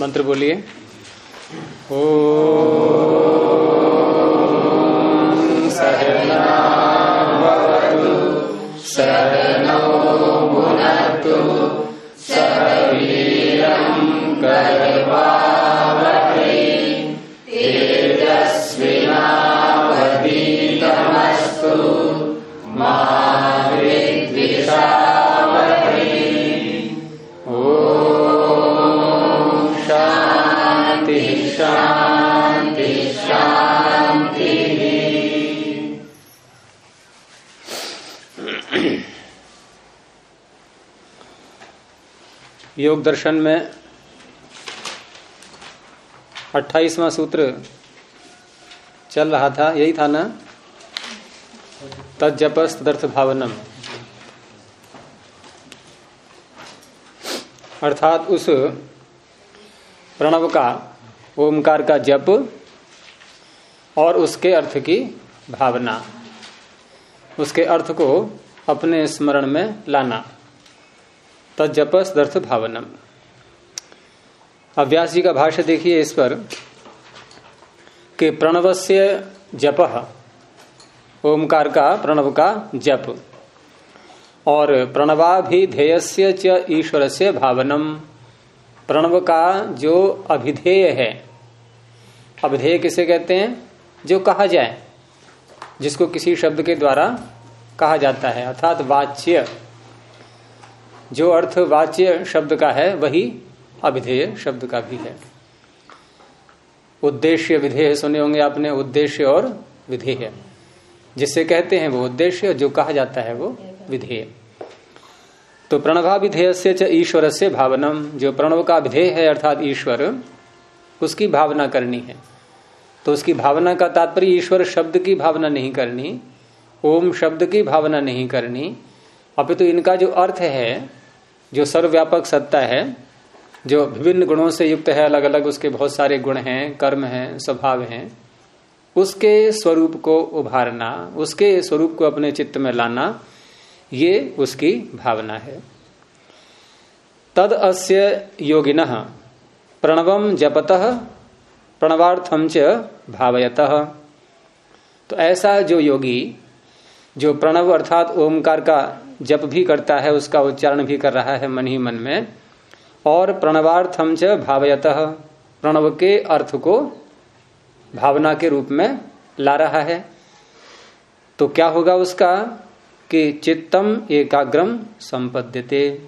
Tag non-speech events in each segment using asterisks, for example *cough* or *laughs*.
मंत्र बोलिए। ओ। योग दर्शन में अट्ठाईसवां सूत्र चल रहा था, यही था ना? तजपस तदर्थ भावनम अर्थात उस प्रणव का, ओमकार का जप और उसके अर्थ की भावना, उसके अर्थ को अपने स्मरण में लाना। तजपस दर्थ भावनम। अव्यास जी का भाष्य देखिए इस पर कि प्रणवस्य जप ओमकार का, प्रणव का जप। और प्रणवाभिधेयस्य च ईश्वर से भावनम। प्रणव का जो अभिधेय है, अभिधेय किसे कहते हैं? जो कहा जाए, जिसको किसी शब्द के द्वारा कहा जाता है, अर्थात वाच्य। जो अर्थ वाच्य शब्द का है, वही अभिधेय शब्द का भी है। उद्देश्य विधेय सुने होंगे आपने, उद्देश्य और विधेय। जिससे कहते हैं वो उद्देश्य, जो कहा जाता है वो विधेय। तो प्रणवा विधेय से ईश्वर से भावनम, जो प्रणव का विधेय है अर्थात ईश्वर, उसकी भावना करनी है। तो उसकी भावना का तात्पर्य ईश्वर शब्द की भावना नहीं करनी, ओम शब्द की भावना नहीं करनी। अपितु तो इनका जो अर्थ है जो सर्वव्यापक सत्ता है, जो विभिन्न गुणों से युक्त है अलग अलग उसके बहुत सारे गुण हैं, कर्म हैं, स्वभाव हैं, उसके स्वरूप को उभारना, उसके स्वरूप को अपने चित्त में लाना, ये उसकी भावना है। तद अस्य योगिन प्रणवम जपत प्रणवार्थम च भावयत। तो ऐसा जो योगी, जो प्रणव अर्थात ओमकार का जप भी करता है, उसका उच्चारण भी कर रहा है मन ही मन में। और प्रणवार्थम च भावयत, प्रणव के अर्थ को भावना के रूप में ला रहा है। तो क्या होगा उसका? कि चित्तम एकाग्रम संपद्यते।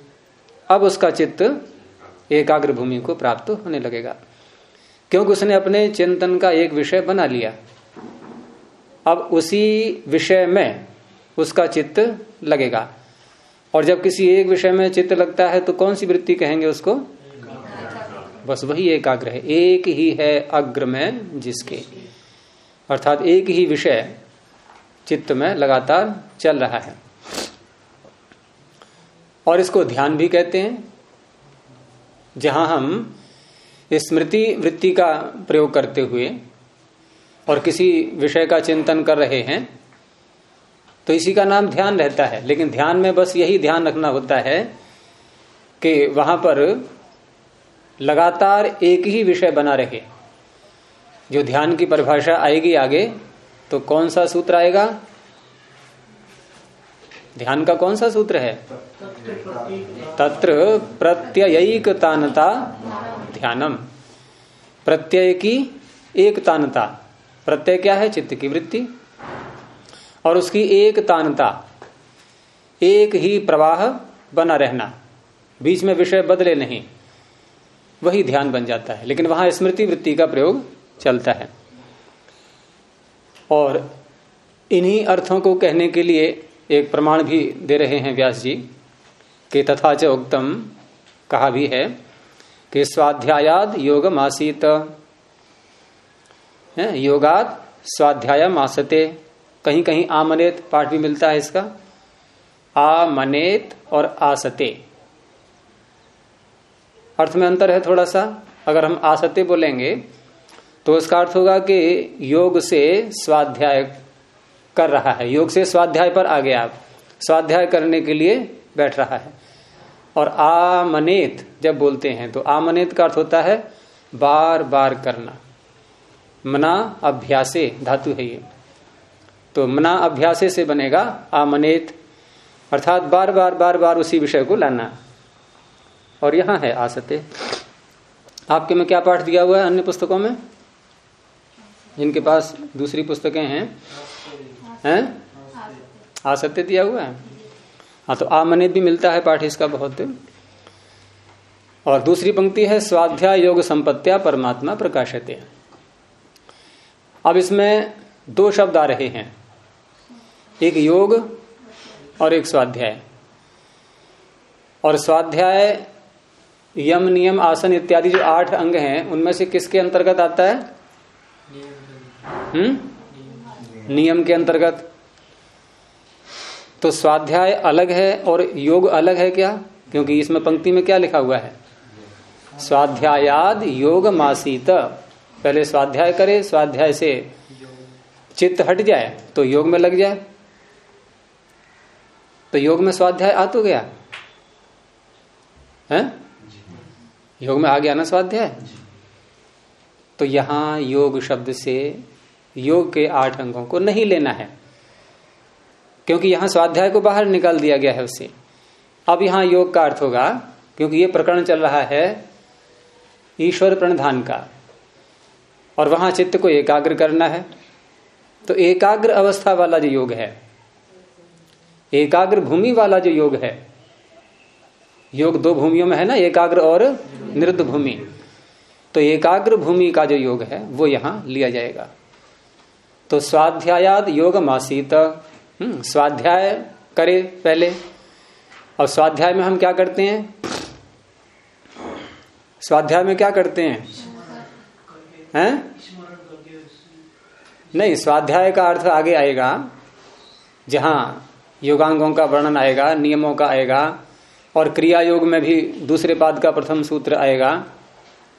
अब उसका चित्त एकाग्र भूमि को प्राप्त होने लगेगा। क्योंकि उसने अपने चिंतन का एक विषय बना लिया। अब उसी विषय में उसका चित्त लगेगा। और जब किसी एक विषय में चित्त लगता है तो कौन सी वृत्ति कहेंगे उसको? बस वही एकाग्र है। एक ही है अग्र में जिसके। अर्थात एक ही विषय चित्त में लगातार चल रहा है। और इसको ध्यान भी कहते हैं, जहाँ हम स्मृति, वृत्ति का प्रयोग करते हुए और किसी विषय का चिंतन कर रहे हैं तो इसी का नाम ध्यान रहता है। लेकिन ध्यान में बस यही ध्यान रखना होता है कि वहाँ पर लगातार एक ही विषय बना रहे। जो ध्यान की परिभाषा आएगी आगे तो कौन सा सूत्र आएगा? ध्यान का कौन सा सूत्र है? तत्र प्रत्ययिक तानता ध्यानम। प्रत्यय की एक तानता प्रत्यय क्या है? चित्त की वृत्ति। और उसकी एक तानता, एक ही प्रवाह बना रहना। बीच में विषय बदले नहीं, वही ध्यान बन जाता है। लेकिन वहाँ स्मृति वृत्ति का प्रयोग चलता है। और इन्हीं अर्थों को कहने के लिए एक प्रमाण भी दे रहे हैं व्यास जी, के तथा च कहा भी है कि स्वाध्यायाद योग मासीत योगात स्वाध्याय मासते कहीं कहीं आमनेत पाठ भी मिलता है इसका। आमनेत और आसते। अर्थ में अंतर है थोड़ा सा अगर हम आसते बोलेंगे तो उसका अर्थ होगा कि योग से स्वाध्याय कर रहा है। योग से स्वाध्याय पर आ गया आप। स्वाध्याय करने के लिए बैठ रहा है। और आमनेत जब बोलते हैं तो आमनेत का अर्थ होता है बार बार करना। मना अभ्यासे, धातु है ये। तो मना अभ्यासे से बनेगा आमनेत। अर्थात बार बार बार बार उसी विषय को लाना। और यहाँ है आसते। आपके में क्या पाठ दिया हुआ है अन्य पुस्तकों में? जिनके पास दूसरी पुस्तकें हैं। हैं? आसत्य दिया हुआ है। हाँ तो आमनित भी मिलता है पाठ इसका बहुत। और दूसरी पंक्ति है, स्वाध्याय योग संपत्तिया परमात्मा प्रकाशते। अब इसमें दो शब्द आ रहे हैं। एक योग और एक स्वाध्याय। और स्वाध्याय, यम, नियम, आसन इत्यादि जो आठ अंग हैं, उनमें से किसके अंतर्गत आता है? हम्म? नियम के अंतर्गत। तो स्वाध्याय अलग है और योग अलग है क्या? क्योंकि इसमें पंक्ति में क्या लिखा हुआ है? स्वाध्यायाद योग मासीत। पहले स्वाध्याय करे, स्वाध्याय से चित्त हट जाए तो योग में लग जाए। तो योग में स्वाध्याय आ तो गया। है? योग में आ गया ना स्वाध्याय? तो यहाँ योग शब्द से योग के आठ अंगों को नहीं लेना है। क्योंकि यहाँ स्वाध्याय को बाहर निकाल दिया गया है उससे अब यहाँ योग का अर्थ होगा, क्योंकि ये प्रकरण चल रहा है ईश्वर प्रणधान का। और वहाँ चित्त को एकाग्र करना है। तो एकाग्र अवस्था वाला जो योग है एकाग्र भूमि वाला जो योग है योग दो भूमियों में है ना एकाग्र और निरुद्ध भूमि। तो एकाग्र भूमि का जो योग है वो यहाँ लिया जाएगा। तो स्वाध्यायाद योग मासीत हम्म, स्वाध्याय करे पहले। और स्वाध्याय में हम क्या करते हैं? स्वाध्याय में क्या करते हैं? हैं? नहीं स्वाध्याय का अर्थ आगे आएगा जहाँ योगांगों का वर्णन आएगा, नियमों का आएगा, और क्रिया योग में भी दूसरे पाद का प्रथम सूत्र आएगा।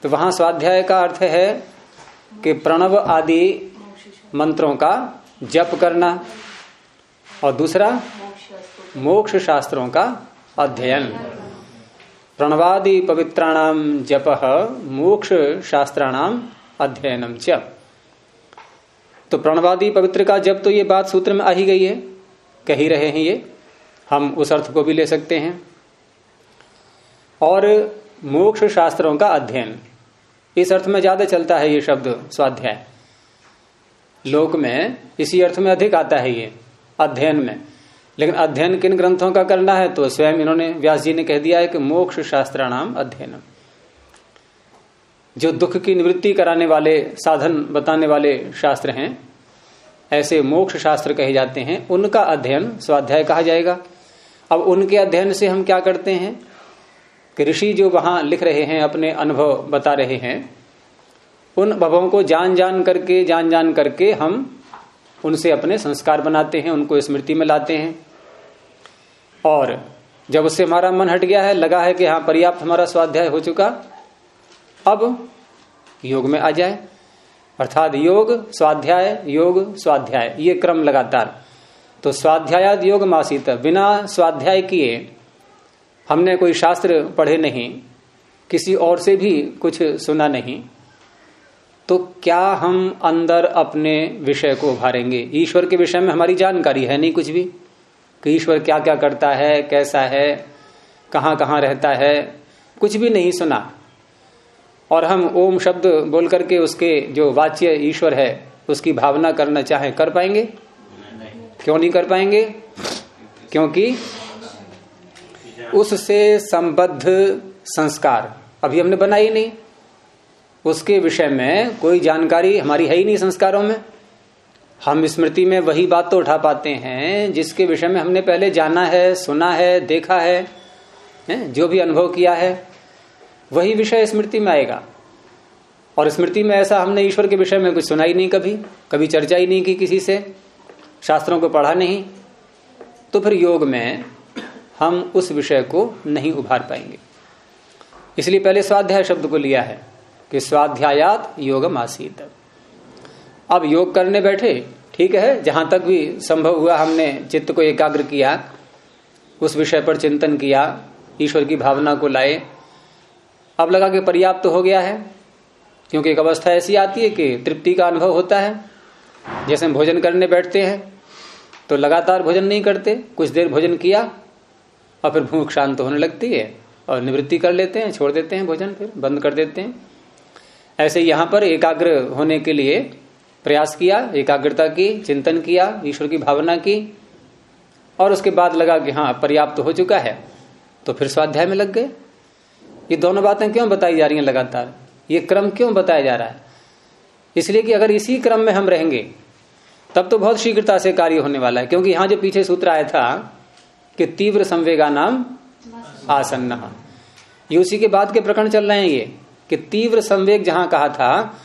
तो वहाँ स्वाध्याय का अर्थ है कि प्रणव आदि मंत्रों का जप करना, और दूसरा मोक्ष शास्त्रों का अध्ययन। प्रणवादि पवित्राणाम जप मोक्ष शास्त्राणाम अध्ययनम च। तो प्रणवादि पवित्र का जब तो ये बात सूत्र में आ ही गई है। कह ही रहे हैं ये, हम उस अर्थ को भी ले सकते हैं। और मोक्ष शास्त्रों का अध्ययन, इस अर्थ में ज़्यादा चलता है ये शब्द स्वाध्याय। लोक में इसी अर्थ में अधिक आता है ये, अध्ययन में। लेकिन अध्ययन किन ग्रंथों का करना है तो स्वयं इन्होंने, व्यास जी ने कह दिया है कि मोक्ष शास्त्र नाम अध्ययन। जो दुख की निवृत्ति कराने वाले, साधन बताने वाले शास्त्र हैं ऐसे मोक्ष शास्त्र कहे जाते हैं, उनका अध्ययन स्वाध्याय कहा जाएगा। अब उनके अध्ययन से हम क्या करते हैं? कि ऋषि जो वहाँ लिख रहे हैं, अपने अनुभव बता रहे हैं, उन भवों को जान जान करके जान जान करके हम उनसे अपने संस्कार बनाते हैं, उनको स्मृति में लाते हैं। और जब उससे हमारा मन हट गया है, लगा है कि हाँ पर्याप्त हमारा स्वाध्याय हो चुका, अब योग में आ जाए। अर्थात योग, स्वाध्याय योग, स्वाध्याय, ये क्रम लगातार। तो स्वाध्यायाद योग मासित, बिना स्वाध्याय किए हमने कोई शास्त्र पढ़े नहीं, किसी और से भी कुछ सुना नहीं। तो क्या हम अंदर अपने विषय को उभारेंगे? ईश्वर के विषय में हमारी जानकारी है नहीं कुछ भी, कि ईश्वर क्या क्या करता है, कैसा है कहाँ कहाँ रहता है, कुछ भी नहीं सुना। और हम ओम शब्द बोल करके उसके जो वाच्य ईश्वर है उसकी भावना करना चाहे कर पाएँगे? क्यों नहीं कर पाएँगे? क्योंकि उससे संबद्ध संस्कार अभी हमने बनाई नहीं। उसके विषय में कोई जानकारी हमारी है ही नहीं संस्कारों में। हम स्मृति में वही बात तो उठा पाते हैं जिसके विषय में हमने पहले जाना है सुना है देखा है, है जो भी अनुभव किया है। वही विषय स्मृति में आएगा। और स्मृति में ऐसा हमने ईश्वर के विषय में कुछ सुना ही नहीं कभी कभी चर्चा ही नहीं की किसी से, शास्त्रों को पढ़ा नहीं तो फिर योग में हम उस विषय को नहीं उभार पाएँगे। इसलिए पहले स्वाध्याय शब्द को लिया है कि स्वाध्यायात योग आसीत। अब योग करने बैठे, ठीक है, जहाँ तक भी संभव हुआ हमने चित्त को एकाग्र किया, उस विषय पर चिंतन किया, ईश्वर की भावना को लाए अब लगा कि पर्याप्त तो हो गया है, क्योंकि एक अवस्था ऐसी आती है कि तृप्ति का अनुभव होता है। जैसे हम भोजन करने बैठते हैं तो लगातार भोजन नहीं करते, कुछ देर भोजन किया, और फिर भूख शांत होने लगती है, और निवृत्ति कर लेते हैं, छोड़ देते हैं भोजन, फिर बंद कर देते हैं। ऐसे यहाँ पर एकाग्र होने के लिए प्रयास किया, एकाग्रता की, चिंतन किया, ईश्वर की भावना की, और उसके बाद लगा कि हाँ पर्याप्त तो हो चुका है तो फिर स्वाध्याय में लग गए। ये दोनों बातें क्यों बताई जा रही हैं लगातार? ये क्रम क्यों बताया जा रहा है? इसलिए कि अगर इसी क्रम में हम रहेंगे, तब तो बहुत शीघ्रता से कार्य होने वाला है, क्योंकि यहाँ जो पीछे सूत्र आया था कि तीव्र संवेगा नाम आसन्न। ये उसी के बाद के प्रकरण चल रहे हैं ये, कि तीव्र संवेग जहाँ कहा था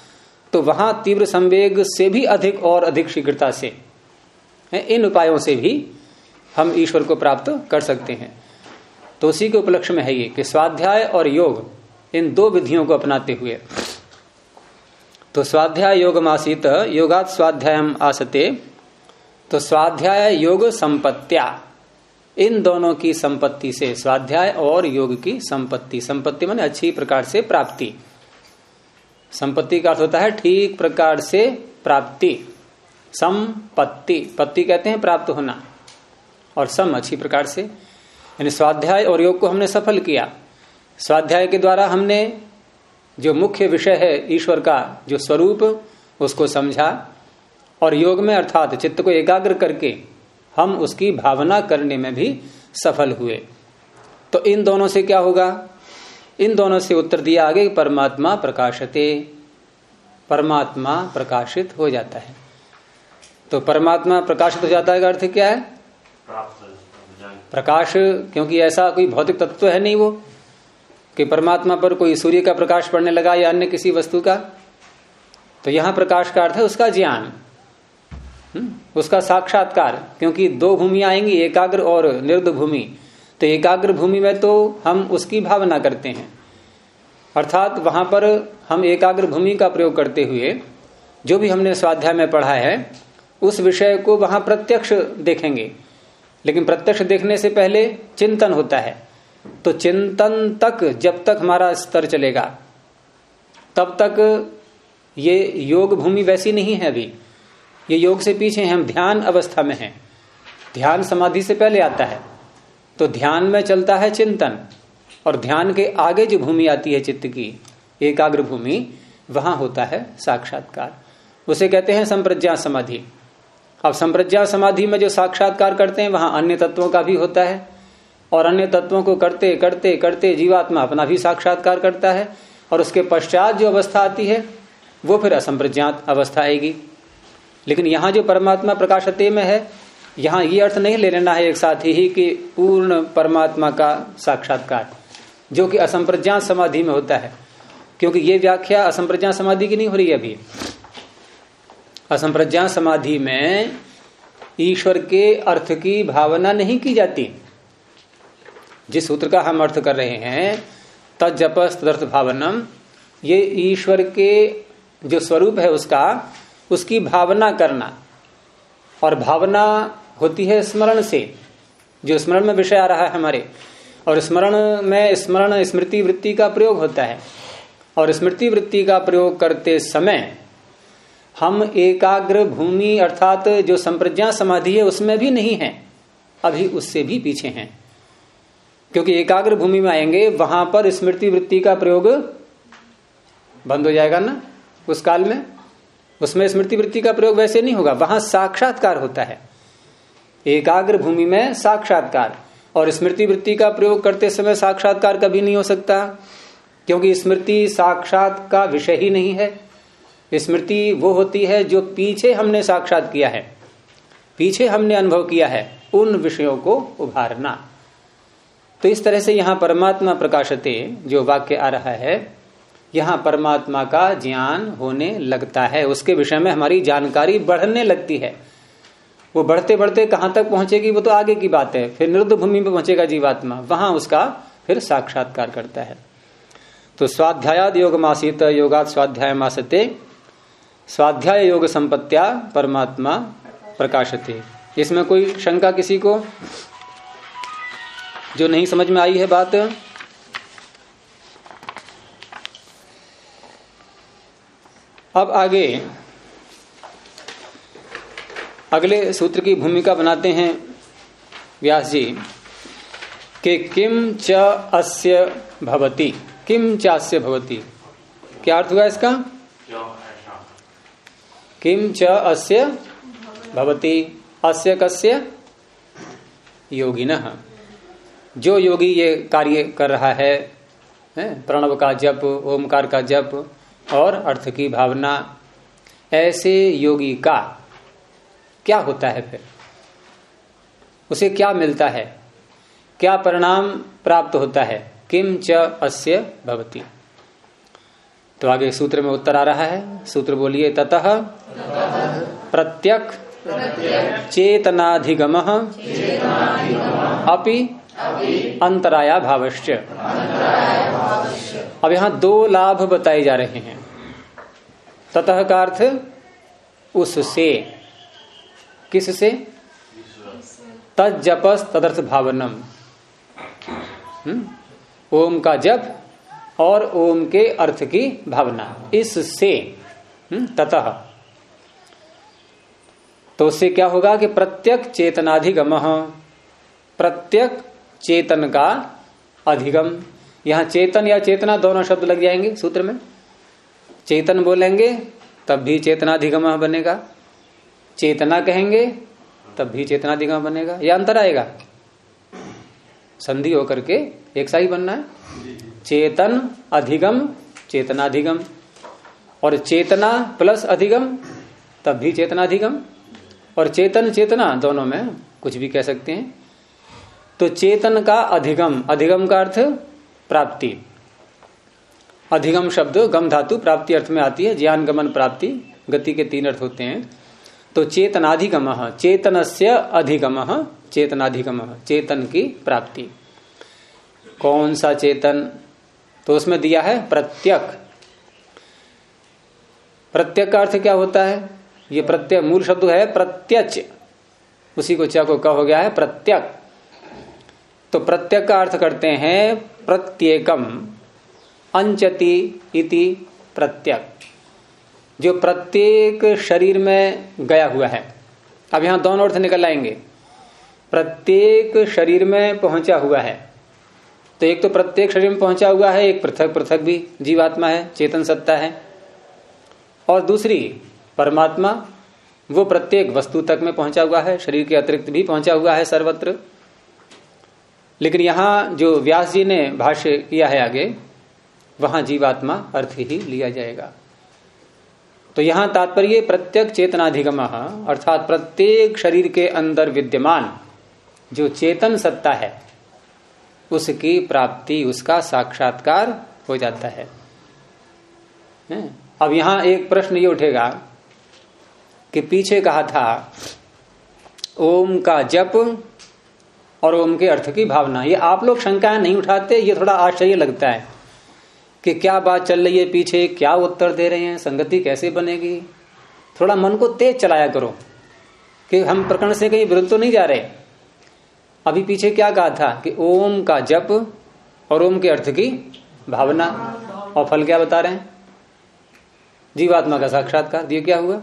तो वहाँ तीव्र संवेग से भी अधिक और अधिक शीघ्रता से इन उपायों से भी हम ईश्वर को प्राप्त कर सकते हैं। तो उसी के उपलक्ष्य में है ये कि स्वाध्याय और योग, इन दो विधियों को अपनाते हुए। तो स्वाध्याय योग मासित योगात स्वाध्याय आसते। तो स्वाध्याय योग संपत्तिया, इन दोनों की संपत्ति से, स्वाध्याय और योग की संपत्ति। संपत्ति माने अच्छी प्रकार से प्राप्ति। संपत्ति का अर्थ होता है ठीक प्रकार से प्राप्ति। संपत्ति, पत्ति कहते हैं प्राप्त होना। और सम अच्छी प्रकार से। यानी स्वाध्याय और योग को हमने सफल किया। स्वाध्याय के द्वारा हमने जो मुख्य विषय है ईश्वर का जो स्वरूप, उसको समझा और योग में अर्थात चित्त को एकाग्र करके हम उसकी भावना करने में भी सफल हुए। तो इन दोनों से क्या होगा? इन दोनों से उत्तर दिया आगे, परमात्मा प्रकाशते। परमात्मा प्रकाशित हो जाता है। तो परमात्मा प्रकाशित हो जाता है का अर्थ क्या है? प्रकाश क्योंकि ऐसा कोई भौतिक तत्व तो है नहीं वो कि परमात्मा पर कोई सूर्य का प्रकाश पड़ने लगा या अन्य किसी वस्तु का। तो यहाँ प्रकाश का अर्थ है उसका ज्ञान। हम्म, उसका साक्षात्कार क्योंकि दो भूमि आएँगी एकाग्र और निर्द भूमि तो एकाग्र भूमि में तो हम उसकी भावना करते हैं। अर्थात वहाँ पर हम एकाग्र भूमि का प्रयोग करते हुए जो भी हमने स्वाध्याय में पढ़ा है उस विषय को वहाँ प्रत्यक्ष देखेंगे। लेकिन प्रत्यक्ष देखने से पहले चिंतन होता है। तो चिंतन तक जब तक हमारा स्तर चलेगा, तब तक ये योग भूमि वैसी नहीं है अभी। ये योग से पीछे हम ध्यान अवस्था में हैं। ध्यान समाधि से पहले आता है। तो ध्यान में चलता है चिंतन, और ध्यान के आगे जो भूमि आती है चित्त की, एकाग्र भूमि, वहाँ होता है साक्षात्कार। उसे कहते हैं संप्रज्ञा समाधि। अब संप्रज्ञा समाधि में जो साक्षात्कार करते हैं, वहाँ अन्य तत्वों का भी होता है। और अन्य तत्वों को करते करते करते जीवात्मा अपना भी साक्षात्कार करता है और उसके पश्चात जो अवस्था आती है, वो फिर असंप्रज्ञात अवस्था आएगी। लेकिन यहाँ जो परमात्मा प्रकाशते में है, यहाँ ये अर्थ नहीं ले लेना है एक साथ ही कि पूर्ण परमात्मा का साक्षात्कार, जो कि असंप्रज्ञात समाधि में होता है। क्योंकि ये व्याख्या असंप्रज्ञात समाधि की नहीं हो रही है अभी। असंप्रज्ञात समाधि में ईश्वर के अर्थ की भावना नहीं की जाती। जिस सूत्र का हम अर्थ कर रहे हैं तजपस तदर्थ भावनम, ये ईश्वर के जो स्वरूप है उसका, उसकी भावना करना। और भावना होती है स्मरण से। जो स्मरण में विषय आ रहा है हमारे, और स्मरण में स्मरण स्मृति वृत्ति का प्रयोग होता है। और स्मृति वृत्ति का प्रयोग करते समय हम एकाग्र भूमि अर्थात जो संप्रज्ञा समाधि है, उसमें भी नहीं है। अभी उससे भी पीछे हैं। क्योंकि एकाग्र भूमि में आएँगे, वहाँ पर स्मृति वृत्ति का प्रयोग बंद हो जाएगा ना, उस काल में? उसमें स्मृति वृत्ति का प्रयोग वैसे नहीं होगा, वहाँ साक्षात्कार होता है। एकाग्र भूमि में साक्षात्कार, और स्मृति वृत्ति का प्रयोग करते समय साक्षात्कार कभी नहीं हो सकता, क्योंकि स्मृति साक्षात का विषय ही नहीं है। स्मृति वो होती है जो पीछे हमने साक्षात किया है। पीछे हमने अनुभव किया है उन विषयों को उभारना। तो इस तरह से यहाँ परमात्मा प्रकाशते जो वाक्य आ रहा है, यहाँ परमात्मा का ज्ञान होने लगता है। उसके विषय में हमारी जानकारी बढ़ने लगती है। वो बढ़ते बढ़ते कहाँ तक पहुंचेगी वो तो आगे की बात है। फिर निरुद्ध भूमि पर पहुंचेगा जीवात्मा। वहाँ उसका फिर साक्षात्कार करता है। तो स्वाध्यायाद योग मासित योगात स्वाध्याय मासते स्वाध्याय योग संपत्तिया परमात्मा प्रकाशते। इसमें कोई शंका किसी को? जो नहीं समझ में आई है बात? अब आगे। अगले सूत्र की भूमिका बनाते हैं व्यास जी। कि किम च अस्य भवती। किम चास्य भवती? क्या अर्थ हुआ इसका? किम च अस्य? भवती। अस्य कस्य? योगिन। जो योगी ये कार्य कर रहा है, प्रणव का जप ओमकार का जप और अर्थ की भावना ऐसे योगी का क्या होता है फिर? उसे क्या मिलता है? क्या परिणाम प्राप्त होता है? किम च अस्य? भवती। तो आगे सूत्र में उत्तर आ रहा है। सूत्र बोलिए, ततः प्रत्यक चेतनाधिगम अपि अंतराया भावश्च अब यहाँ दो लाभ बताए जा रहे हैं। ततः का अर्थ, उससे। किससे? तजपस तदर्थ भावनम हम्म? ओम का जप और ओम के अर्थ की भावना। इससे हम्म? ततः। तो उससे क्या होगा कि प्रत्यक चेतनाधिगम, प्रत्यक चेतन का अधिगम। यहाँ चेतन या चेतना दोनों शब्द लग जाएँगे सूत्र में। चेतन बोलेंगे, तब भी चेतनाधिगम बनेगा। चेतना कहेंगे, तब भी चेतनाधिगम बनेगा। या अंतर आएगा। संधि होकर के एक सा ही। बनना है चेतन अधिगम, चेतनाधिगम। और चेतना प्लस अधिगम, तब भी चेतनाधिगम। और चेतन, चेतना दोनों में कुछ भी कह सकते हैं। तो चेतन का अधिगम अधिगम का अर्थ प्राप्ति। अधिगम शब्द गम धातु प्राप्ति अर्थ में आती है, ज्ञान, गमन, प्राप्ति, गति के तीन अर्थ होते हैं। तो चेतनाधिगम चेतन से अधिगम, चेतनाधिगम, चेतन की प्राप्ति। कौन सा चेतन? तो उसमें दिया है प्रत्यक। प्रत्यक का अर्थ क्या होता है? ये प्रत्यय मूल शब्द है प्रत्यक्ष उसी को चा को कहा हो गया है प्रत्यक। तो प्रत्यक का अर्थ करते हैं प्रत्येकम। अंचति इति प्रत्यक। जो प्रत्येक शरीर में गया हुआ है। अब यहाँ दोनों अर्थ निकल आएँगे। प्रत्येक शरीर में पहुँचा हुआ है। तो एक तो प्रत्येक शरीर में पहुँचा हुआ है, एक पृथक पृथक भी जीवात्मा है, चेतन सत्ता है। और दूसरी, परमात्मा, वो प्रत्येक वस्तु तक में पहुँचा हुआ है, शरीर के अतिरिक्त भी पहुँचा हुआ है सर्वत्र। लेकिन यहाँ जो व्यास जी ने भाष्य किया है आगे, वहाँ जीवात्मा अर्थ ही लिया जाएगा। तो यहाँ तात्पर्य प्रत्येक चेतनाधिगम, अर्थात प्रत्येक शरीर के अंदर विद्यमान जो चेतन सत्ता है उसकी प्राप्ति, उसका साक्षात्कार हो जाता है। अब यहाँ एक प्रश्न ये उठेगा कि पीछे कहा था, ओम का जप और ओम के अर्थ की भावना, ये आप लोग शंकाएँ नहीं उठाते, ये थोड़ा आश्चर्य लगता है कि क्या बात चल रही है पीछे, क्या उत्तर दे रहे हैं, संगति कैसे बनेगी? थोड़ा मन को तेज चलाया करो कि हम प्रकरण से कहीं विरुद्ध तो नहीं जा रहे। अभी पीछे क्या कहा था कि ओम का जप और ओम के अर्थ की भावना। और फल क्या बता रहे हैं? जीवात्मा का साक्षात्कार। दिए क्या हुआ?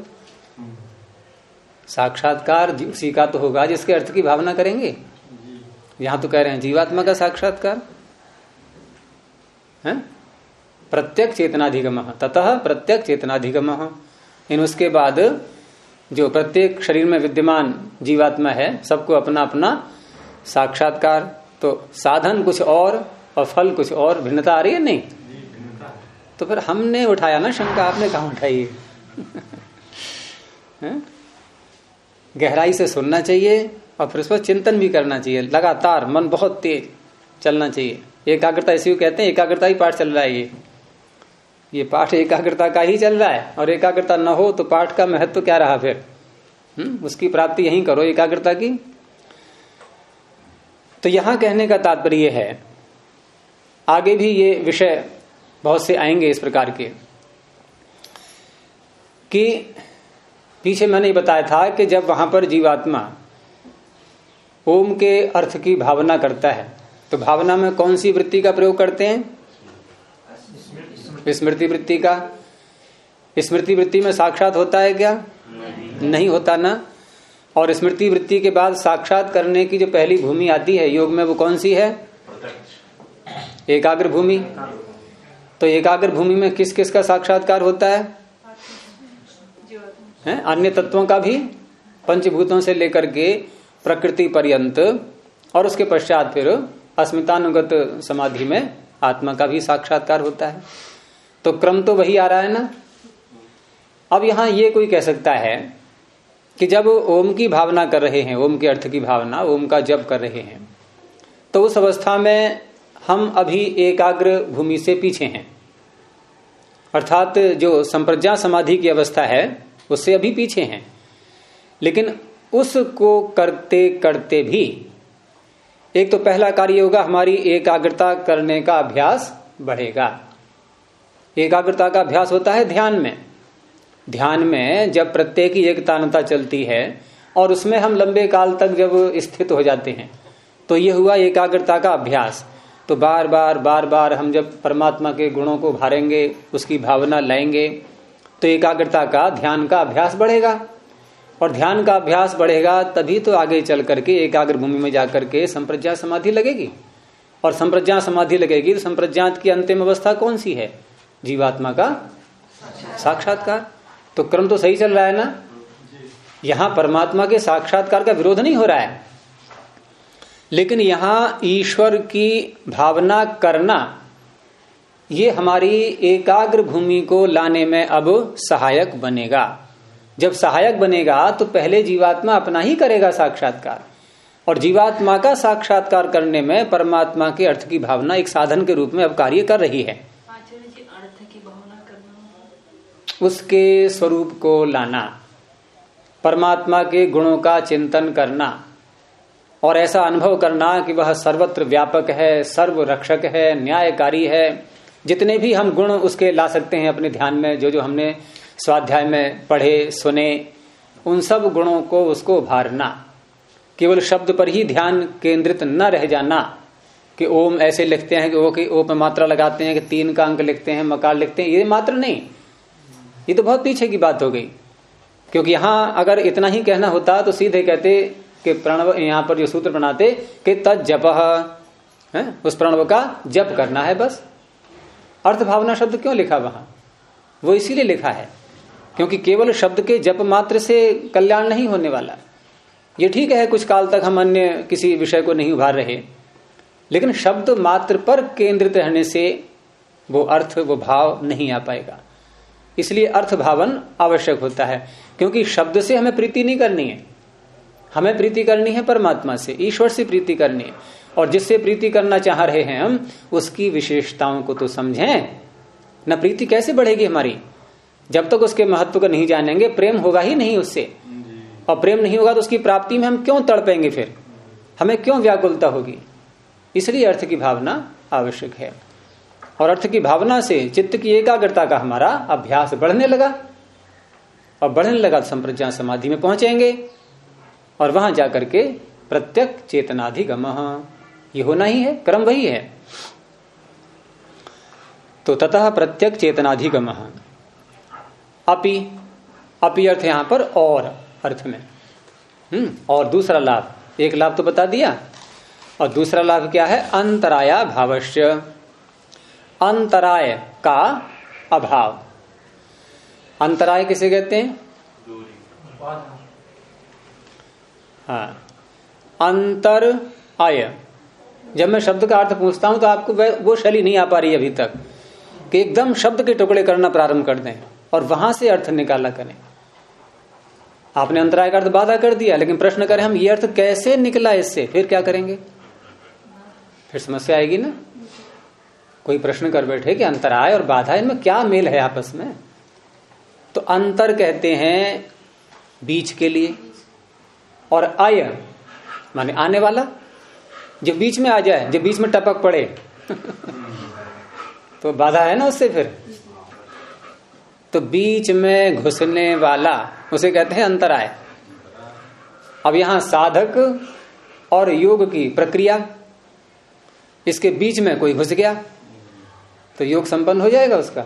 साक्षात्कार उसी का तो होगा जिसके अर्थ की भावना करेंगे। यहाँ तो कह रहे हैं जीवात्मा का साक्षात्कार। है? प्रत्यक चेतनाधिगम। ततः प्रत्यक चेतनाधिगम। इन उसके बाद जो प्रत्येक शरीर में विद्यमान जीवात्मा है, सबको अपना अपना साक्षात्कार तो साधन कुछ और और फल कुछ और, भिन्नता आ रही है नहीं? तो फिर हमने उठाया ना शंका, आपने कहा उठाई *laughs* गहराई से सुनना चाहिए और फिर उस पर चिंतन भी करना चाहिए। लगातार मन बहुत तेज चलना चाहिए। एकाग्रता ऐसी कहते हैं, एकाग्रता ही पाठ चल रहा है ये। ये पाठ एकाग्रता का ही चल रहा है और एकाग्रता न हो तो पाठ का महत्व तो क्या रहा फिर? हम्म उसकी प्राप्ति यही करो एकाग्रता की। तो यहाँ कहने का तात्पर्य है आगे भी ये विषय बहुत से आएँगे इस प्रकार के कि पीछे मैंने बताया था कि जब वहाँ पर जीवात्मा ओम के अर्थ की भावना करता है तो भावना में कौन सी वृत्ति का प्रयोग करते हैं? स्मृति वृत्ति का। स्मृति वृत्ति में साक्षात होता है क्या? नहीं, नहीं होता ना? और स्मृति वृत्ति के बाद साक्षात करने की जो पहली भूमि आती है, योग में वो कौन सी है? एकाग्र भूमि। तो एकाग्र भूमि में किस किस का साक्षात्कार होता है? अन्य तत्वों का भी पंचभूतों से लेकर के प्रकृति पर्यंत, और उसके पश्चात फिर अस्मितानुगत समाधि में आत्मा का भी साक्षात्कार होता है। तो क्रम तो वही आ रहा है ना? अब यहाँ ये कोई कह सकता है कि जब ओम की भावना कर रहे हैं, ओम के अर्थ की भावना, ओम का जप कर रहे हैं तो उस अवस्था में हम अभी एकाग्र भूमि से पीछे हैं। अर्थात जो संप्रज्ञा समाधि की अवस्था है, उससे अभी पीछे हैं। लेकिन उसको करते करते भी एक तो पहला कार्य होगा हमारी एकाग्रता करने का अभ्यास बढ़ेगा। एकाग्रता का अभ्यास होता है ध्यान में। ध्यान में जब प्रत्येक की एकतानता चलती है और उसमें हम लंबे काल तक जब स्थित हो जाते हैं तो ये हुआ एकाग्रता का अभ्यास। तो बार बार बार बार हम जब परमात्मा के गुणों को भारेंगे, उसकी भावना लाएँगे तो एकाग्रता का, ध्यान का अभ्यास बढ़ेगा। और ध्यान का अभ्यास बढ़ेगा, तभी तो आगे चल करके एकाग्र भूमि में जाकर के संप्रज्ञा समाधि लगेगी। और संप्रज्ञा समाधि लगेगी तो संप्रज्ञात की अंतिम अवस्था कौन सी है? जीवात्मा का साक्षात्कार। तो क्रम तो सही चल रहा है ना? यहाँ परमात्मा के साक्षात्कार का विरोध नहीं हो रहा है। लेकिन यहाँ ईश्वर की भावना करना, ये हमारी एकाग्र भूमि को लाने में अब सहायक बनेगा। जब सहायक बनेगा तो पहले जीवात्मा अपना ही करेगा साक्षात्कार। और जीवात्मा का साक्षात्कार करने में परमात्मा के अर्थ की भावना एक साधन के रूप में अब कार्य कर रही है। उसके स्वरूप को लाना, परमात्मा के गुणों का चिंतन करना, और ऐसा अनुभव करना कि वह सर्वत्र व्यापक है सर्व रक्षक है, न्यायकारी है, जितने भी हम गुण उसके ला सकते हैं अपने ध्यान में, जो जो हमने स्वाध्याय में पढ़े, सुने, उन सब गुणों को उसको उभारना। केवल शब्द पर ही ध्यान केंद्रित न रह जाना कि ओम ऐसे लिखते हैं कि ओ की ओ पे मात्रा लगाते हैं, कि तीन का अंक लिखते हैं, मकार लिखते हैं, ये मात्र नहीं। ये तो बहुत पीछे की बात हो गई। क्योंकि यहाँ अगर इतना ही कहना होता तो सीधे कहते कि प्रणव यहाँ पर जो सूत्र बनाते कि तज जप, है, उस प्रणव का जप करना है बस। अर्थ भावना शब्द क्यों लिखा वहाँ? वो इसीलिए लिखा है, क्योंकि केवल शब्द के जप मात्र से कल्याण नहीं होने वाला। ये ठीक है, कुछ काल तक हम अन्य किसी विषय को नहीं उभार रहे, लेकिन शब्द मात्र पर केंद्रित रहने से वो अर्थ, वो भाव नहीं आ पाएगा। इसलिए अर्थ भावन आवश्यक होता है, क्योंकि शब्द से हमें प्रीति नहीं करनी है। हमें प्रीति करनी है परमात्मा से, ईश्वर से प्रीति करनी है। और जिससे प्रीति करना चाह रहे हैं हम, उसकी विशेषताओं को तो समझें। न प्रीति कैसे बढ़ेगी हमारी? जब तक उसके महत्व को नहीं जानेंगे, प्रेम होगा ही नहीं उससे। और प्रेम नहीं होगा तो उसकी प्राप्ति में हम क्यों तड़पेंगे फिर? हमें क्यों व्याकुलता होगी? इसलिए अर्थ की भावना आवश्यक है। और अर्थ की भावना से चित्त की एकाग्रता का हमारा अभ्यास बढ़ने लगा। और बढ़ने लगा तो संप्रज्ञा समाधि में पहुँचेंगे और वहाँ जाकर के प्रत्यक चेतनाधिगम। ये होना ही है, क्रम वही है। तो ततः प्रत्यक चेतनाधिगम। अपि अपि अर्थ यहाँ पर और अर्थ में। हम्म और दूसरा लाभ। एक लाभ तो बता दिया। और दूसरा लाभ क्या है? अंतराया भावश्य अंतराय का अभाव। अंतराय किसे कहते हैं? हाँ। अंतर आय जब मैं शब्द का अर्थ पूछता हूँ तो आपको वो शैली नहीं आ पा रही अभी तक कि एकदम शब्द के टुकड़े करना प्रारंभ कर दें और वहाँ से अर्थ निकाला करें। आपने अंतराय का अर्थ बाधा कर दिया, लेकिन प्रश्न करें हम ये अर्थ कैसे निकला इससे? फिर क्या करेंगे? फिर समस्या आएगी ना? कोई प्रश्न कर बैठे कि अंतराय और बाधा इनमें क्या मेल है आपस में? तो अंतर कहते हैं बीच के लिए और आय, माने आने वाला, जो बीच में आ जाए, जो बीच में टपक पड़े। *laughs* तो बाधा है ना उससे फिर? तो बीच में घुसने वाला, उसे कहते हैं अंतराय अब यहाँ साधक और योग की प्रक्रिया, इसके बीच में कोई घुस गया तो योग संपन्न हो जाएगा उसका।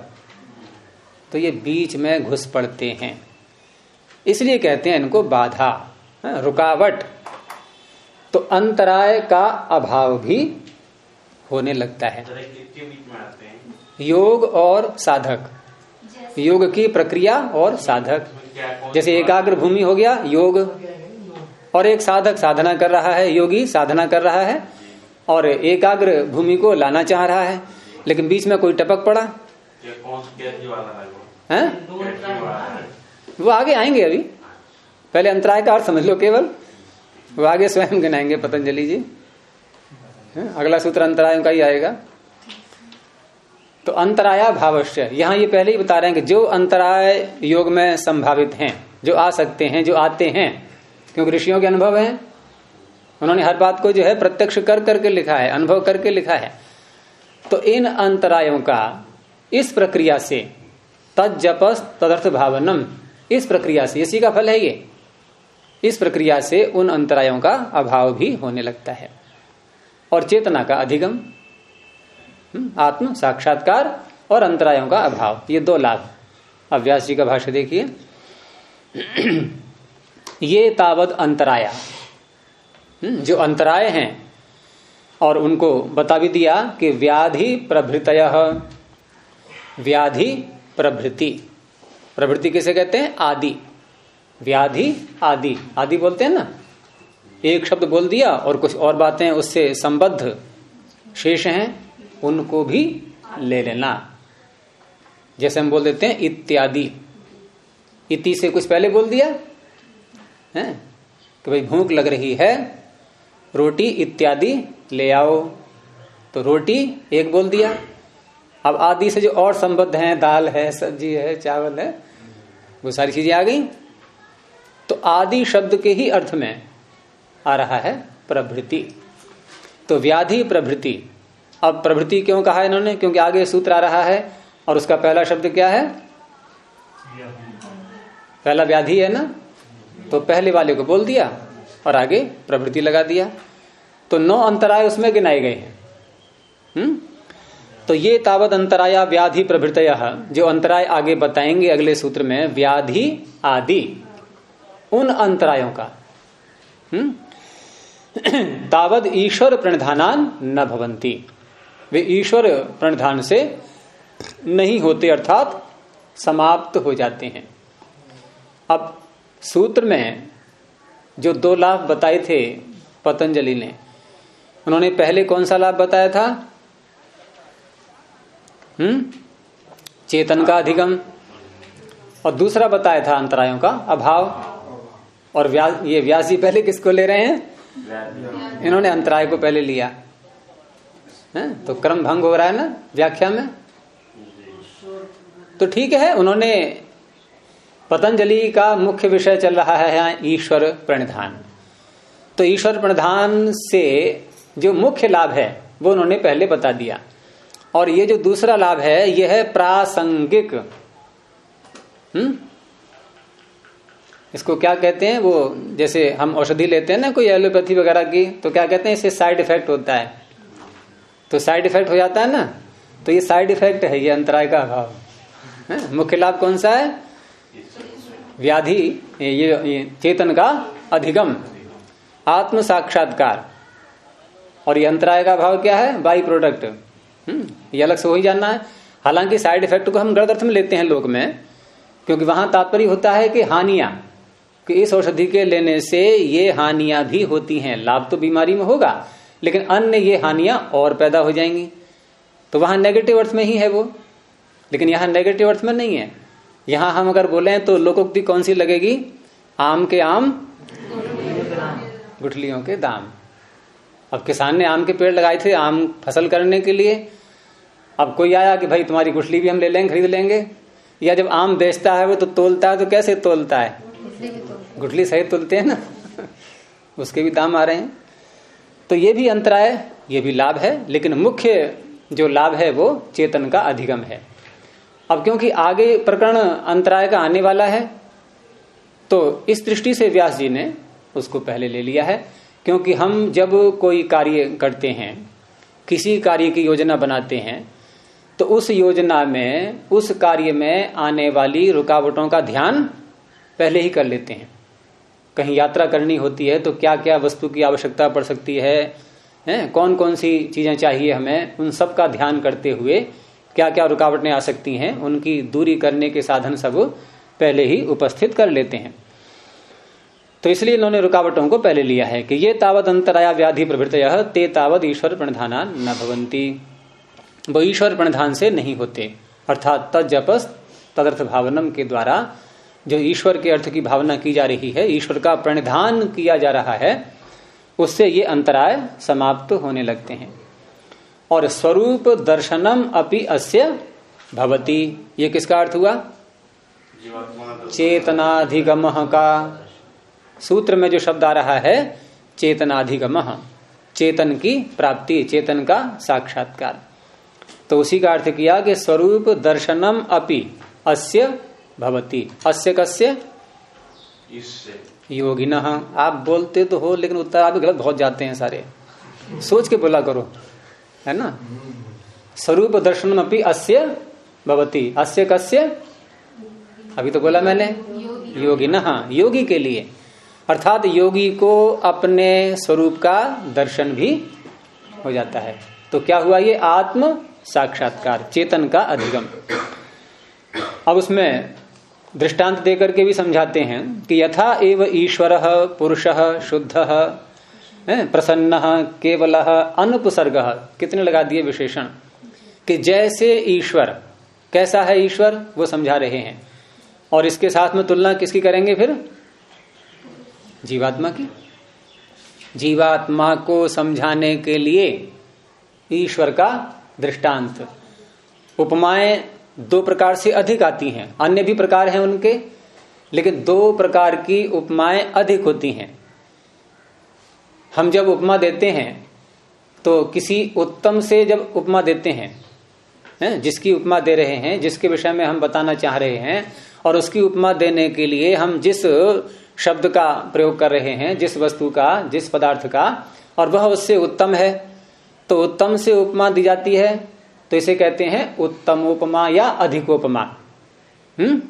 तो ये बीच में घुस पड़ते हैं। इसलिए कहते हैं इनको बाधा हाँ, रुकावट। तो अंतराय का अभाव भी होने लगता है। योग और साधक। योग की प्रक्रिया और साधक। जैसे एकाग्र भूमि हो गया योग। और एक साधक साधना कर रहा है योगी साधना कर रहा है। और एकाग्र भूमि को लाना चाह रहा है। लेकिन बीच में कोई टपक पड़ा? है वो? आगे आएँगे अभी? पहले अंतराय का अर्थ समझ लो केवल। वो आगे स्वयं गिनाएँगे पतंजलि जी। अगला सूत्र अंतराय का ही आएगा। तो अंतराया भावश्य। यहाँ ये पहले ही बता रहे हैं कि जो अंतराय योग में संभावित हैं जो आ सकते हैं जो आते हैं क्योंकि ऋषियों के अनुभव हैं। उन्होंने हर बात को जो है प्रत्यक्ष कर करके लिखा है अनुभव करके लिखा है। तो इन अंतरायों का इस प्रक्रिया से तजपस तदर्थ भावनम इस प्रक्रिया से इसी का फल है ये। इस प्रक्रिया से उन अंतरायों का अभाव भी होने लगता है। और चेतना का अधिगम हम्म, आत्म साक्षात्कार और अंतरायों का अभाव ये दो लाभ। अभ्यास जी का भाष्य देखिए। *clears throat* ये तावत अंतराया। हम्म, जो अंतराय हैं और उनको बता भी दिया कि व्याधि प्रभृत व्याधि प्रभृति। प्रभृति किसे कहते हैं? आदि। व्याधि, आदि। आदि बोलते हैं ना? एक शब्द बोल दिया और कुछ और बातें उससे संबद्ध शेष हैं, उनको भी ले लेना। जैसे हम बोल देते हैं इत्यादि। इति से कुछ पहले बोल दिया? है? कि भाई भूख लग रही है रोटी इत्यादि ले आओ। तो रोटी एक बोल दिया। अब आदि से जो और संबद्ध है दाल है सब्ज़ी है चावल है वो सारी चीज़ें आ गई। तो आदि शब्द के ही अर्थ में आ रहा है प्रभृति। तो व्याधि प्रभृति। अब प्रभृति क्यों कहा इन्होंने? क्योंकि आगे सूत्र आ रहा है और उसका पहला शब्द क्या है? पहला व्याधि है ना? तो पहले वाले को बोल दिया। और आगे प्रभृति लगा दिया। तो नौ अंतराय उसमें गिनाए गए हैं। हम्म? तो ये तावत अंतराया व्याधि प्रभृत जो अंतराय आगे बताएँगे अगले सूत्र में, व्याधि आदि, उन अंतरायों का। हम्म? *clears throat* तावत ईश्वर प्रणधानान न भवंती। वे ईश्वर प्रणधान से नहीं होते, अर्थात समाप्त हो जाते हैं। अब सूत्र में जो दो लाभ बताए थे पतंजलि ने। उन्होंने पहले कौन सा लाभ बताया था? हम्म? चेतन का अधिगम। और दूसरा बताया था अंतरायों का, अभाव। और व्यास ये व्यास जी पहले किसको ले रहे हैं? इन्होंने अंतराय को पहले लिया। है? तो क्रम भंग हो रहा है ना व्याख्या में? तो ठीक है, उन्होंने पतंजलि का मुख्य विषय चल रहा है यहाँ ईश्वर प्रणिधान। तो ईश्वर प्रणिधान से जो मुख्य लाभ है, वो उन्होंने पहले बता दिया। और ये जो दूसरा लाभ है, यह है प्रासंगिक। हम्म? इसको क्या कहते हैं? वो जैसे हम औषधि लेते हैं ना कोई एलोपैथी वगैरह की तो क्या कहते हैं? इससे साइड इफ़ेक्ट होता है। तो साइड इफ़ेक्ट हो जाता है ना? तो ये साइड इफ़ेक्ट है, ये अंतराय का अभाव। मुख्य लाभ कौन सा है? व्याधि ये, ये चेतन का अधिगम आत्म साक्षात्कार और ये अंतराय का भाव क्या है? बाई प्रोडक्ट हम्म ये अलग से वही जानना है। हालाँकि साइड इफ़ेक्ट को हम गलत अर्थ में लेते हैं लोग में क्योंकि वहाँ तात्पर्य होता है कि हानियाँ कि इस औषधि के लेने से ये हानियाँ भी होती हैं। लाभ तो बीमारी में होगा लेकिन अन्य ये हानियाँ और पैदा हो जाएँगी। तो वहाँ नेगेटिव अर्थ में ही है वो लेकिन यहाँ नेगेटिव अर्थ में नहीं है। यहाँ हम अगर बोले तो लोकोक्ति कौन सी लगेगी? आम के आम गुठलियों के दाम। अब किसान ने आम के पेड़ लगाए थे आम फ़सल करने के लिए। अब कोई आया कि भाई तुम्हारी गुठली भी हम ले लेंगे खरीद लेंगे? या जब आम बेचता है वो तो तोलता है तो कैसे तोलता है? गुठली सही तोलते हैं ना? *laughs* उसके भी दाम आ रहे हैं। तो ये भी अंतराय ये भी लाभ है लेकिन मुख्य जो लाभ है वो चेतन का अधिगम है। अब क्योंकि आगे प्रकरण अंतराय का आने वाला है तो इस दृष्टि से व्यास जी ने उसको पहले ले लिया है, क्योंकि हम जब कोई कार्य करते हैं, किसी कार्य की योजना बनाते हैं तो उस योजना में, उस कार्य में आने वाली रुकावटों का ध्यान पहले ही कर लेते हैं। कहीं यात्रा करनी होती है तो क्या क्या वस्तु की आवश्यकता पड़ सकती है, हैं कौन कौन सी चीज़ें चाहिए हमें, उन सब का ध्यान करते हुए क्या क्या रुकावटें आ सकती हैं, उनकी दूरी करने के साधन सब पहले ही उपस्थित कर लेते हैं। तो इसलिए इन्होंने रुकावटों को पहले लिया है कि ये तावत अंतराया व्याधि प्रभृत ते तावत ईश्वर प्रणधाना न भवंती वो ईश्वर प्रणधान से नहीं होते, अर्थात तजपस तदर्थ भावनम के द्वारा जो ईश्वर के अर्थ की भावना की जा रही है, ईश्वर का प्रणिधान किया जा रहा है, उससे ये अंतराय समाप्त होने लगते हैं। और स्वरूप दर्शनम अपि अस्य भवती। ये किसका अर्थ हुआ? चेतनाधिगम का। सूत्र में जो शब्द आ रहा है चेतनाधिगम। चेतन की प्राप्ति चेतन का साक्षात्कार। तो उसी का अर्थ किया कि स्वरूप दर्शनम अपि अस्य भवती। अस्य कस्य? योगिन। आप बोलते तो हो लेकिन उत्तर आप गलत बहुत जाते हैं सारे। सोच के बोला करो। है ना? स्वरूप दर्शन अपनी अस्य भवती। अस्य कस्य? अभी तो बोला मैंने। योगी न हाँ योगी के लिए। अर्थात योगी को अपने स्वरूप का दर्शन भी हो जाता है। तो क्या हुआ ये? आत्म साक्षात्कार, चेतन का अधिगम। अब उसमें दृष्टांत देकर के भी समझाते हैं कि यथा एव ईश्वर, पुरुष, शुद्ध प्रसन्न, केवल, अनुपसर्ग। कितने लगा दिए विशेषण? कि जैसे ईश्वर, कैसा है ईश्वर? वो समझा रहे हैं। और इसके साथ में तुलना किसकी करेंगे फिर? जीवात्मा की। जीवात्मा को समझाने के लिए ईश्वर का दृष्टांत। उपमाएँ दो प्रकार से अधिक आती हैं। अन्य भी प्रकार हैं उनके, लेकिन दो प्रकार की उपमाएँ अधिक होती हैं। हम जब उपमा देते हैं तो किसी उत्तम से जब उपमा देते हैं, है? जिसकी उपमा दे रहे हैं, जिसके विषय में हम बताना चाह रहे हैं, और उसकी उपमा देने के लिए हम जिस शब्द का प्रयोग कर रहे हैं, जिस वस्तु का, जिस पदार्थ का, और वह उससे उत्तम है तो उत्तम से उपमा दी जाती है तो इसे कहते हैं उत्तम उपमा या अधिकोपमा हम्म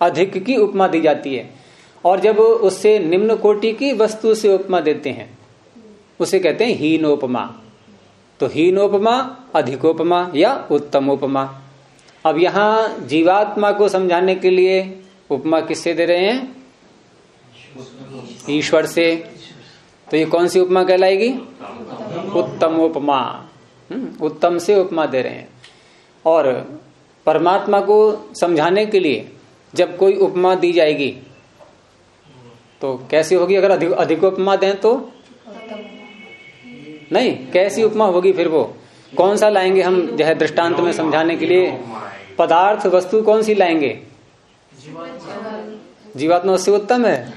अधिक की उपमा दी जाती है और जब उससे निम्न कोटि की वस्तु से उपमा देते हैं उसे कहते हैं हीनोपमा। तो हीनोपमा, अधिकोपमा या उत्तमोपमा। अब यहाँ जीवात्मा को समझाने के लिए उपमा किससे दे रहे हैं? ईश्वर से। तो ये कौन सी उपमा कहलाएगी? उत्तम उपमा उत्तम से उपमा दे रहे हैं। और परमात्मा को समझाने के लिए जब कोई उपमा दी जाएगी तो कैसी होगी? अगर अधिक अधिक उपमा दें तो नहीं, कैसी उपमा होगी फिर वो? कौन सा लाएँगे हम जो है दृष्टांत में समझाने के लिए? पदार्थ, वस्तु कौन सी लाएँगे? जीवात्मा उससे उत्तम है।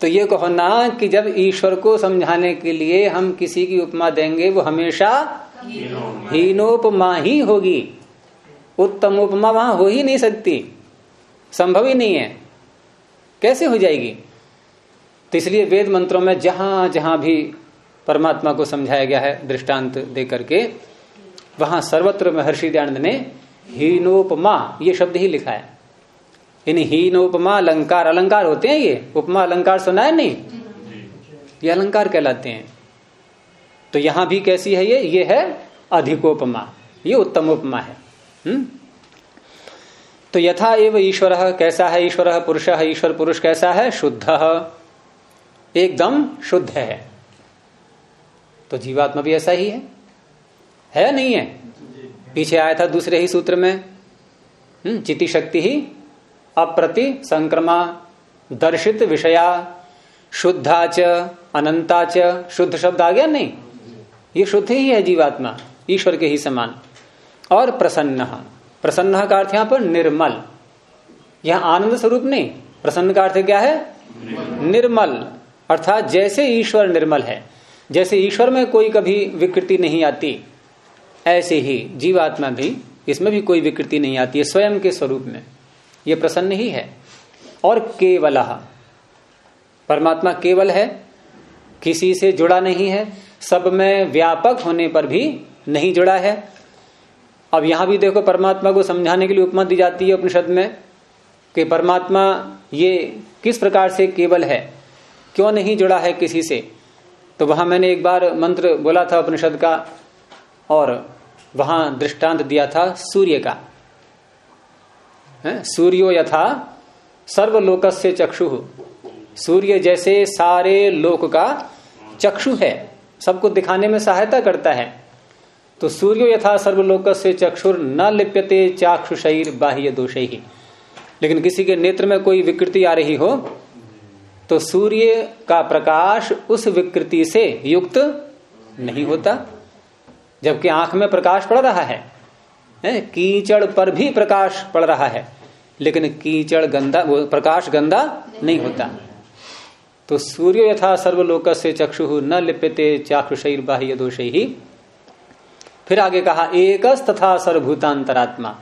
तो ये कहो ना कि जब ईश्वर को समझाने के लिए हम किसी की उपमा देंगे, वो हमेशा हीनोपमा ही होगी। उत्तम उपमा वहाँ हो ही नहीं सकती। संभव ही नहीं है। कैसे हो जाएगी? तो इसलिए वेद मंत्रों में जहाँ जहाँ भी परमात्मा को समझाया गया है, दृष्टांत दे करके, वहाँ सर्वत्र महर्षि दयानंद ने हीनोपमा, ये शब्द ही लिखा है। इन हीनोपमा अलंकार अलंकार होते हैं ये? उपमा, अलंकार सुना है नहीं? ये अलंकार कहलाते हैं। तो यहाँ भी कैसी है ये? ये है अधिकोपमा, ये उत्तम उपमा है। हम्म? तो यथा एव ईश्वर, कैसा है ईश्वर, पुरुष ईश्वर पुरुष कैसा है? शुद्ध। एकदम शुद्ध है। तो जीवात्मा भी ऐसा ही है। है नहीं है? पीछे आया था दूसरे ही सूत्र में। हम्म चिति शक्ति ही अप्रति संक्रमा दर्शित विषया शुद्धाच अनंताच शुद्ध शब्द आ गया? नहीं। ये शुद्ध ही है जीवात्मा ईश्वर के ही समान। और प्रसन्न प्रसन्न का अर्थ यहाँ पर निर्मल। यह आनंद स्वरूप नहीं। प्रसन्न का अर्थ क्या है? निर्मल। अर्थात जैसे ईश्वर निर्मल है, जैसे ईश्वर में कोई कभी विकृति नहीं आती, ऐसे ही जीवात्मा भी इसमें भी कोई विकृति नहीं आती है, स्वयं के स्वरूप में। यह प्रसन्न ही है। और केवल, परमात्मा केवल है, किसी से जुड़ा नहीं है, सब में व्यापक होने पर भी नहीं जुड़ा है। अब यहाँ भी देखो, परमात्मा को समझाने के लिए उपमा दी जाती है उपनिषद में कि परमात्मा ये किस प्रकार से केवल है। क्यों नहीं जुड़ा है किसी से? तो वहाँ मैंने एक बार मंत्र बोला था उपनिषद का, और वहाँ दृष्टांत दिया था सूर्य का। सूर्यो यथा सर्वलोक से चक्षु। सूर्य जैसे सारे लोक का चक्षु है। सबको दिखाने में सहायता करता है। तो सूर्य यथा सर्वलोक से चक्षुर न लिप्यते चाक्षुषर बाह्य दोष ही लेकिन किसी के नेत्र में कोई विकृति आ रही हो तो सूर्य का प्रकाश उस विकृति से युक्त नहीं होता, जबकि आँख में प्रकाश पड़ रहा है। कीचड़ पर भी प्रकाश पड़ रहा है, लेकिन कीचड़ गंदा, वो प्रकाश गंदा नहीं होता। तो सूर्य यथा सर्वलोक से चक्षु न लिप्यते चाक्षुषर बाह्य दोष। ही फिर आगे कहा, एकस तथा सर्वभूतांतरात्मा।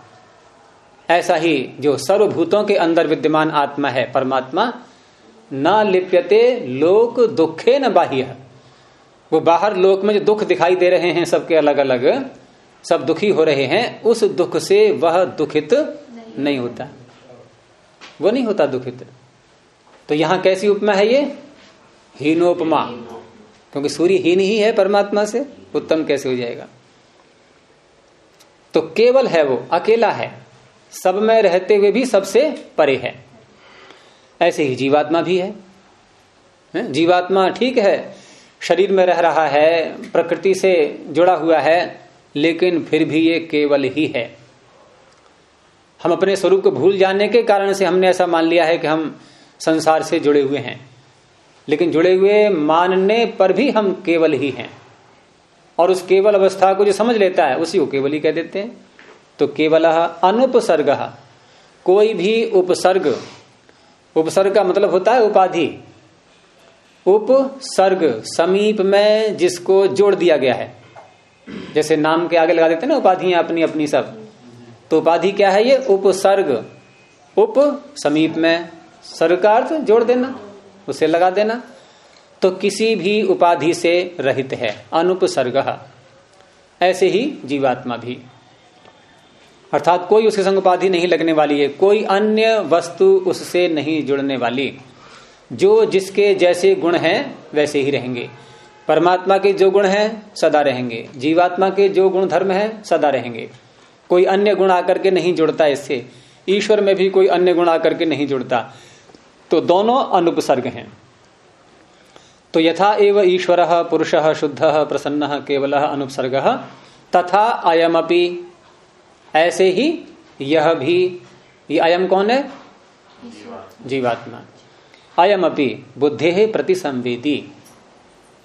ऐसा ही जो सर्वभूतों के अंदर विद्यमान आत्मा है, परमात्मा न लिप्यते लोक दुखे न बाह्य। वो बाहर लोक में जो दुख दिखाई दे रहे हैं सबके अलग अलग सब दुखी हो रहे हैं उस दुख से वह दुखित नहीं, नहीं होता। वो नहीं होता दुखित। तो यहाँ कैसी उपमा है ये? हीनोपमा। क्योंकि सूर्य हीन ही है परमात्मा से उत्तम कैसे हो जाएगा? तो केवल है वो अकेला है। सब में रहते हुए भी सबसे परे है। ऐसे ही जीवात्मा भी है। जीवात्मा ठीक है, शरीर में रह रहा है, प्रकृति से जुड़ा हुआ है, लेकिन फिर भी ये केवल ही है। हम अपने स्वरूप को भूल जाने के कारण से हमने ऐसा मान लिया है कि हम संसार से जुड़े हुए हैं। लेकिन जुड़े हुए मानने पर भी हम केवल ही हैं। और उस केवल अवस्था को जो समझ लेता है, उसी को केवल ही कह देते हैं। तो केवल अनुपसर्ग, कोई भी उपसर्ग उपसर्ग का मतलब होता है उपाधि। उपसर्ग, समीप में जिसको जोड़ दिया गया है। जैसे नाम के आगे लगा देते हैं ना, उपाधियाँ अपनी अपनी सब। तो उपाधि क्या है ये? उपसर्ग। उप, समीप में। सर्ग का अर्थ जोड़ देना, उसे लगा देना। तो किसी भी उपाधि से रहित है। अनुपसर्ग। ऐसे ही जीवात्मा भी। अर्थात कोई उसके संग उपाधि नहीं लगने वाली है, कोई अन्य वस्तु उससे नहीं जुड़ने वाली। जो जिसके जैसे गुण हैं, वैसे ही रहेंगे। परमात्मा के जो गुण हैं, सदा रहेंगे। जीवात्मा के जो गुण धर्म है, सदा रहेंगे। कोई अन्य गुण आकर के नहीं जुड़ता इससे। ईश्वर में भी कोई अन्य गुण आकर के नहीं जुड़ता। तो दोनों अनुपसर्ग हैं। तो यथा एव ईश्वर, पुरुष, शुद्ध, प्रसन्न, केवल, अनुपसर्ग, तथा अयमपि ऐसे ही यह भी, ये अयम कौन है? जीवात्मा। अयम अपी, बुद्धे प्रति संवेदी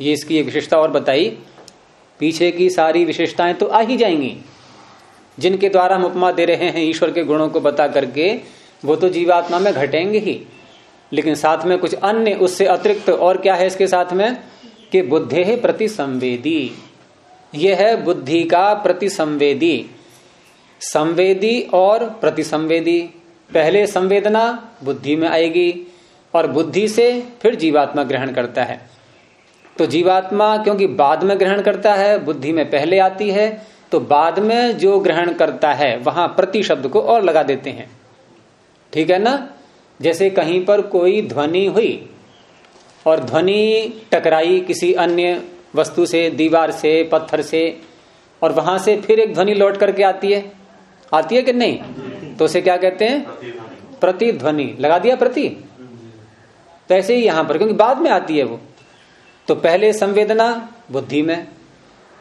ये इसकी एक विशेषता और बताई। पीछे की सारी विशेषताएँ तो आ ही जाएँगी। जिनके द्वारा हम उपमा दे रहे हैं ईश्वर के गुणों को बता करके, वो तो जीवात्मा में घटेंगे ही। लेकिन साथ में कुछ अन्य उससे अतिरिक्त और क्या है इसके साथ में? कि बुद्धे है प्रति संवेदी यह है बुद्धि का प्रति संवेदी और प्रतिसंवेदी। पहले संवेदना बुद्धि में आएगी और बुद्धि से फिर जीवात्मा ग्रहण करता है। तो जीवात्मा क्योंकि बाद में ग्रहण करता है, बुद्धि में पहले आती है तो बाद में जो ग्रहण करता है, वहाँ प्रति शब्द को और लगा देते हैं। ठीक है ना? जैसे कहीं पर कोई ध्वनि हुई और ध्वनि टकराई किसी अन्य वस्तु से, दीवार से, पत्थर से, और वहाँ से फिर एक ध्वनि लौट करके आती है। आती है कि नहीं? तो उसे क्या कहते हैं? प्रतिध्वनि। लगा दिया प्रति? तो ऐसे ही यहाँ पर क्योंकि बाद में आती है वो। तो पहले संवेदना बुद्धि में।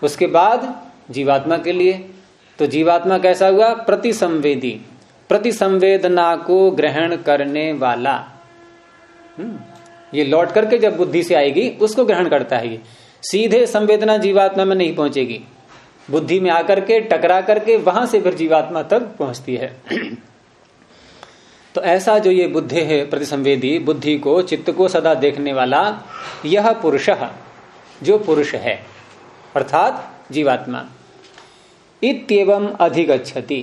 उसके बाद जीवात्मा के लिए। तो जीवात्मा कैसा हुआ? प्रति संवेदी प्रति संवेदना को ग्रहण करने वाला। हम्म, ये लौट करके जब बुद्धि से आएगी उसको ग्रहण करता है ये। सीधे संवेदना जीवात्मा में नहीं पहुंचेगी। बुद्धि में आकर के टकरा करके वहाँ से फिर जीवात्मा तक पहुँचती है। तो ऐसा जो ये बुद्धि है प्रतिसंवेदी बुद्धि को चित्त को सदा देखने वाला यह पुरुष जो पुरुष है अर्थात जीवात्मा इतम अधिगछति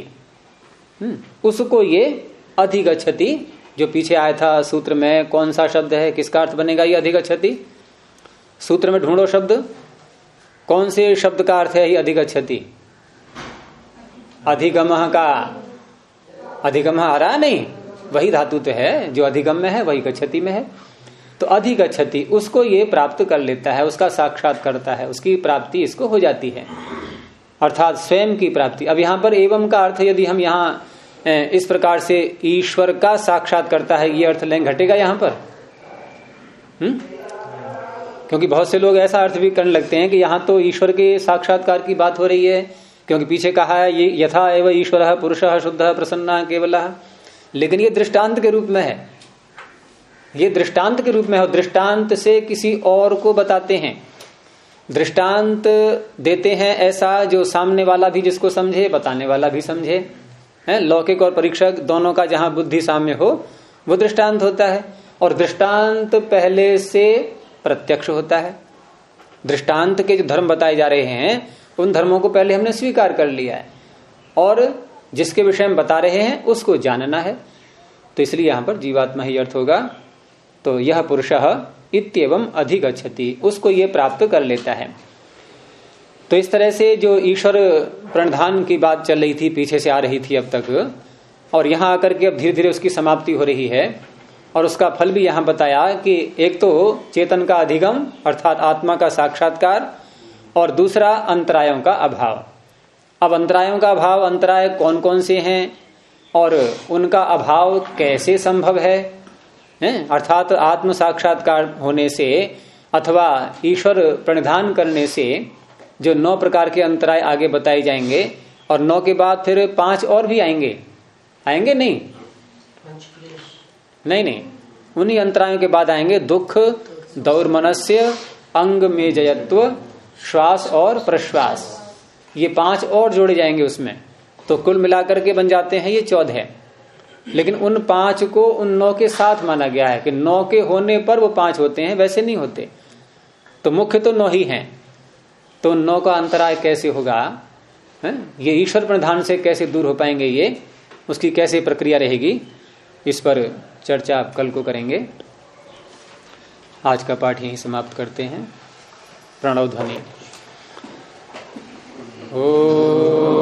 हम्म, उसको ये अधिगछति जो पीछे आया था सूत्र में कौन सा शब्द है किसका अर्थ बनेगा ये अधिगछति सूत्र में ढूंढो शब्द। कौन से शब्द का अर्थ है ही अधिक क्षति अधिगम का। अधिगम आ रहा नहीं। वही धातु तो है, जो अधिगम में है, वही गच्छति में है। तो अधिक क्षति उसको ये प्राप्त कर लेता है, उसका साक्षात करता है, उसकी प्राप्ति इसको हो जाती है। अर्थात स्वयं की प्राप्ति। अब यहाँ पर एवं का अर्थ यदि हम यहाँ इस प्रकार से ईश्वर का साक्षात करता है, ये अर्थ लें, घटेगा यहाँ पर? हम्म? क्योंकि बहुत से लोग ऐसा अर्थ भी करने लगते हैं कि यहाँ तो ईश्वर के साक्षात्कार की बात हो रही है, क्योंकि पीछे कहा है, ये यथा एवं ईश्वर पुरुष शुद्ध प्रसन्न केवल। लेकिन ये दृष्टांत के रूप में है। ये दृष्टांत के रूप में है दृष्टांत से किसी और को बताते हैं। दृष्टांत देते हैं ऐसा जो सामने वाला भी जिसको समझे, बताने वाला भी समझे। है, लौकिक और परीक्षक दोनों का जहाँ बुद्धि साम्य हो, वो दृष्टांत होता है। और दृष्टांत पहले से प्रत्यक्ष होता है। दृष्टांत के जो धर्म बताए जा रहे हैं, उन धर्मों को पहले हमने स्वीकार कर लिया है। और जिसके विषय में बता रहे हैं, उसको जानना है। तो इसलिए यहाँ पर जीवात्मा ही अर्थ होगा। तो यह पुरुष इतम अधिगछति उसको ये प्राप्त कर लेता है। तो इस तरह से जो ईश्वर प्रणधान की बात चल रही थी, पीछे से आ रही थी अब तक, और यहाँ आकर के अब धीरे धीरे उसकी समाप्ति हो रही है। और उसका फल भी यहाँ बताया कि एक तो चेतन का अधिगम, अर्थात आत्मा का साक्षात्कार, और दूसरा अंतरायों का अभाव। अब अंतरायों का अभाव, अंतराय कौन कौन से हैं, और उनका अभाव कैसे संभव है? अर्थात आत्म साक्षात्कार होने से, अथवा ईश्वर प्रणिधान करने से, जो नौ प्रकार के अंतराय आगे बताए जाएँगे, और नौ के बाद फिर पाँच और भी आएँगे। आएँगे नहीं? नहीं नहीं। उन्हीं अंतरायों के बाद आएँगे दुख दौर मनस्य अंग में जयत्व श्वास और प्रश्वास। ये पाँच और जोड़े जाएँगे उसमें। तो कुल मिलाकर के बन जाते हैं, ये चौदह लेकिन उन पाँच को उन नौ के साथ माना गया है कि नौ के होने पर वो पाँच होते हैं, वैसे नहीं होते। तो मुख्य तो नौ ही हैं। तो नौ का अंतराय कैसे होगा? है? ये ईश्वर प्रधान से कैसे दूर हो पाएँगे ये? उसकी कैसे प्रक्रिया रहेगी? इस पर चर्चा आप कल को करेंगे। आज का पाठ यही समाप्त करते हैं। प्रणव ध्वनि। ओ